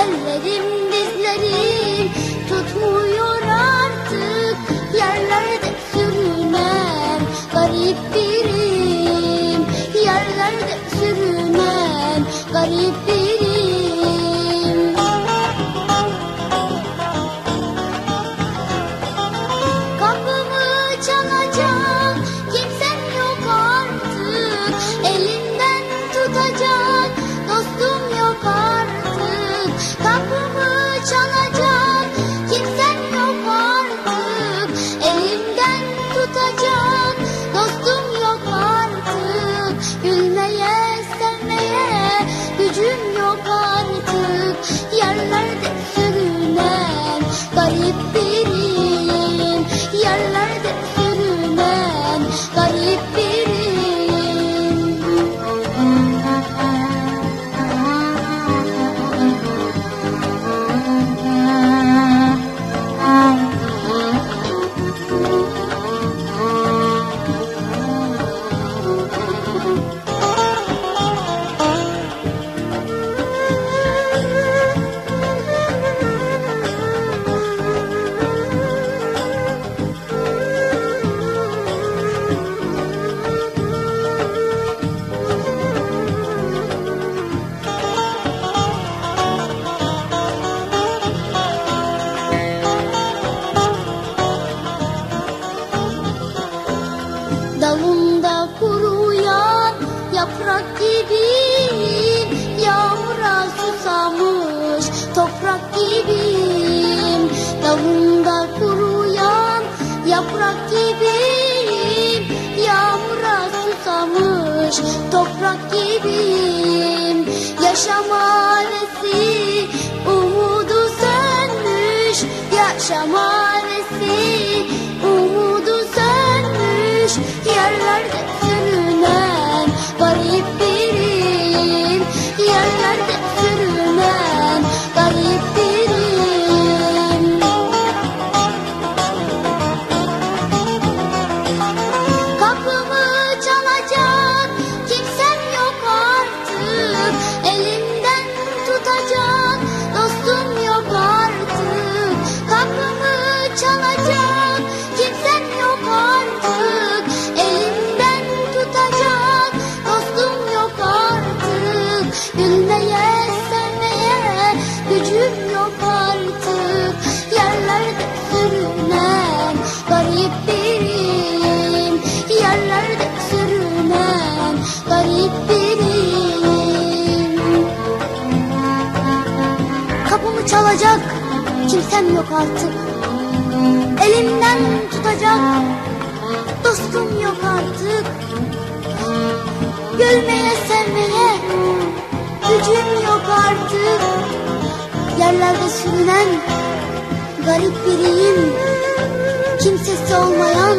Ellerim dizlerim tutmuyor artık. Yerlerde sürünen garip birim. Yerlerde sürünen garip birim. Kapımı çalacak kimsem yok artık. Elimden tutacak sleepy. Dalında kuruyan yaprak gibi Yağmura susamış toprak gibi Dalında kuruyan yaprak gibi Yağmura susamış toprak gibi Yaşam ailesi umudu sönmüş yaşama kimsem yok artık. Elimden tutacak dostum yok artık. Gülmeye sevmeye gücüm yok artık. Yerlerde sürünen garip biriyim. Kimsesi olmayan